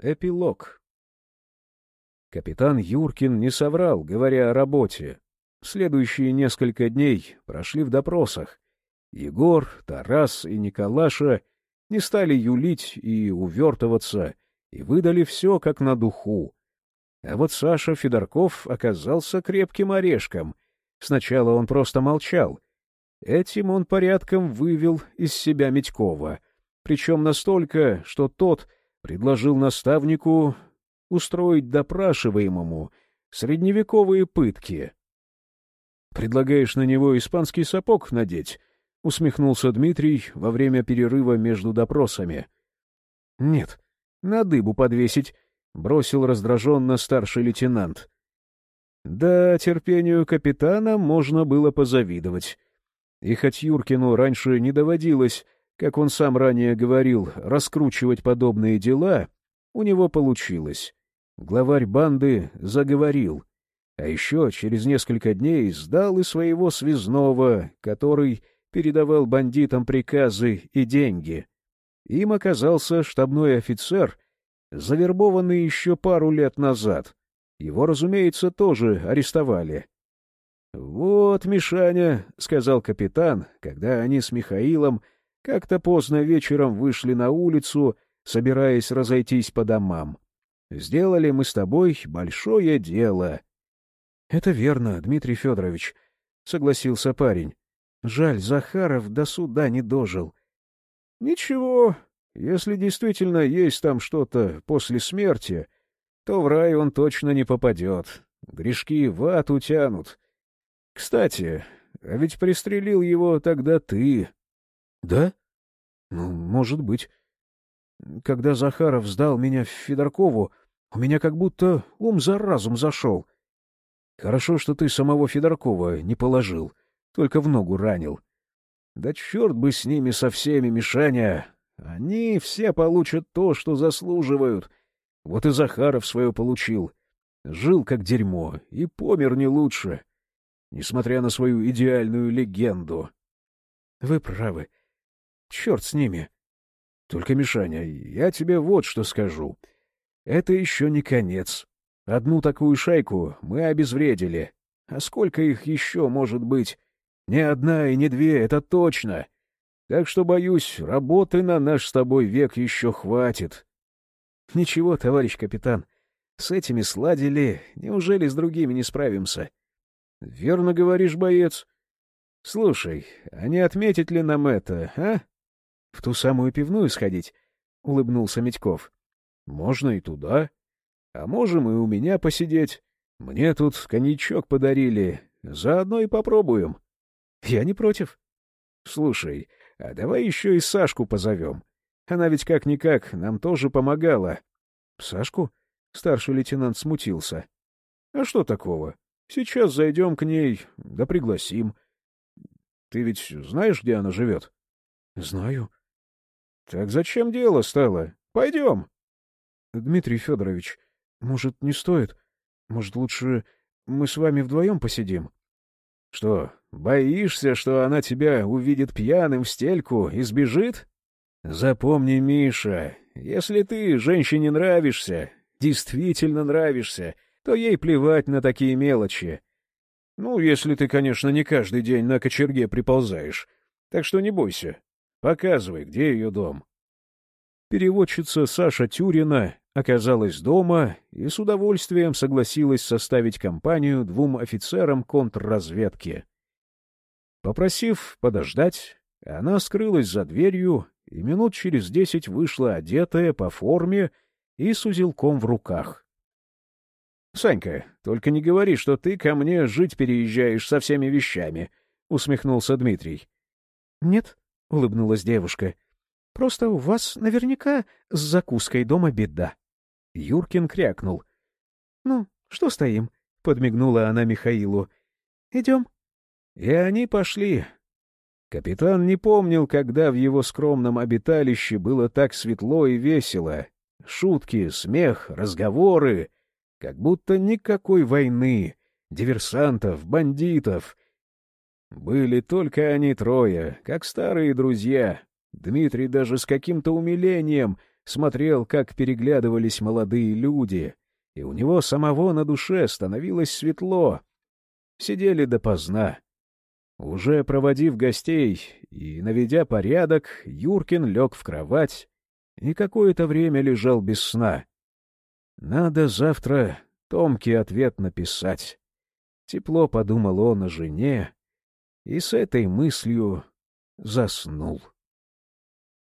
Эпилог. Капитан Юркин не соврал, говоря о работе. Следующие несколько дней прошли в допросах. Егор, Тарас и Николаша не стали юлить и увертываться, и выдали все как на духу. А вот Саша Федорков оказался крепким орешком. Сначала он просто молчал. Этим он порядком вывел из себя Медькова, причем настолько, что тот предложил наставнику устроить допрашиваемому средневековые пытки. «Предлагаешь на него испанский сапог надеть?» — усмехнулся Дмитрий во время перерыва между допросами. «Нет, на дыбу подвесить», — бросил раздраженно старший лейтенант. Да, терпению капитана можно было позавидовать. И хоть Юркину раньше не доводилось как он сам ранее говорил, раскручивать подобные дела, у него получилось. Главарь банды заговорил. А еще через несколько дней сдал и своего связного, который передавал бандитам приказы и деньги. Им оказался штабной офицер, завербованный еще пару лет назад. Его, разумеется, тоже арестовали. — Вот, Мишаня, — сказал капитан, когда они с Михаилом как-то поздно вечером вышли на улицу, собираясь разойтись по домам. Сделали мы с тобой большое дело. — Это верно, Дмитрий Федорович, — согласился парень. — Жаль, Захаров до суда не дожил. — Ничего, если действительно есть там что-то после смерти, то в рай он точно не попадет. Грешки в ад утянут. Кстати, а ведь пристрелил его тогда ты. — Да? Ну, может быть. Когда Захаров сдал меня Федоркову, у меня как будто ум за разум зашел. Хорошо, что ты самого Федоркова не положил, только в ногу ранил. Да черт бы с ними со всеми, Мишаня! Они все получат то, что заслуживают. Вот и Захаров свое получил. Жил как дерьмо и помер не лучше, несмотря на свою идеальную легенду. Вы правы. Черт с ними. Только, Мишаня, я тебе вот что скажу. Это еще не конец. Одну такую шайку мы обезвредили. А сколько их еще может быть? Ни одна и не две, это точно. Так что, боюсь, работы на наш с тобой век еще хватит. Ничего, товарищ капитан, с этими сладили, неужели с другими не справимся? Верно говоришь, боец. Слушай, а не отметить ли нам это, а? — В ту самую пивную сходить? — улыбнулся Медьков. — Можно и туда. А можем и у меня посидеть. Мне тут коньячок подарили. Заодно и попробуем. — Я не против. — Слушай, а давай еще и Сашку позовем. Она ведь как-никак нам тоже помогала. — Сашку? — старший лейтенант смутился. — А что такого? Сейчас зайдем к ней, да пригласим. Ты ведь знаешь, где она живет? — Знаю. Так зачем дело стало? Пойдем. Дмитрий Федорович, может, не стоит? Может, лучше мы с вами вдвоем посидим? Что, боишься, что она тебя увидит пьяным в стельку и сбежит? Запомни, Миша, если ты женщине нравишься, действительно нравишься, то ей плевать на такие мелочи. Ну, если ты, конечно, не каждый день на кочерге приползаешь. Так что не бойся. Показывай, где ее дом. Переводчица Саша Тюрина оказалась дома и с удовольствием согласилась составить компанию двум офицерам контрразведки. Попросив подождать, она скрылась за дверью и минут через десять вышла одетая по форме и с узелком в руках. — Санька, только не говори, что ты ко мне жить переезжаешь со всеми вещами, — усмехнулся Дмитрий. — Нет, — улыбнулась девушка. — Просто у вас наверняка с закуской дома беда. Юркин крякнул. — Ну, что стоим? — подмигнула она Михаилу. — Идем. И они пошли. Капитан не помнил, когда в его скромном обиталище было так светло и весело. Шутки, смех, разговоры. Как будто никакой войны, диверсантов, бандитов — были только они трое, как старые друзья. Дмитрий даже с каким-то умилением смотрел, как переглядывались молодые люди, и у него самого на душе становилось светло. Сидели допоздна. Уже проводив гостей и наведя порядок, Юркин лег в кровать и какое-то время лежал без сна. Надо завтра Томке ответ написать. Тепло подумал он о жене и с этой мыслью заснул.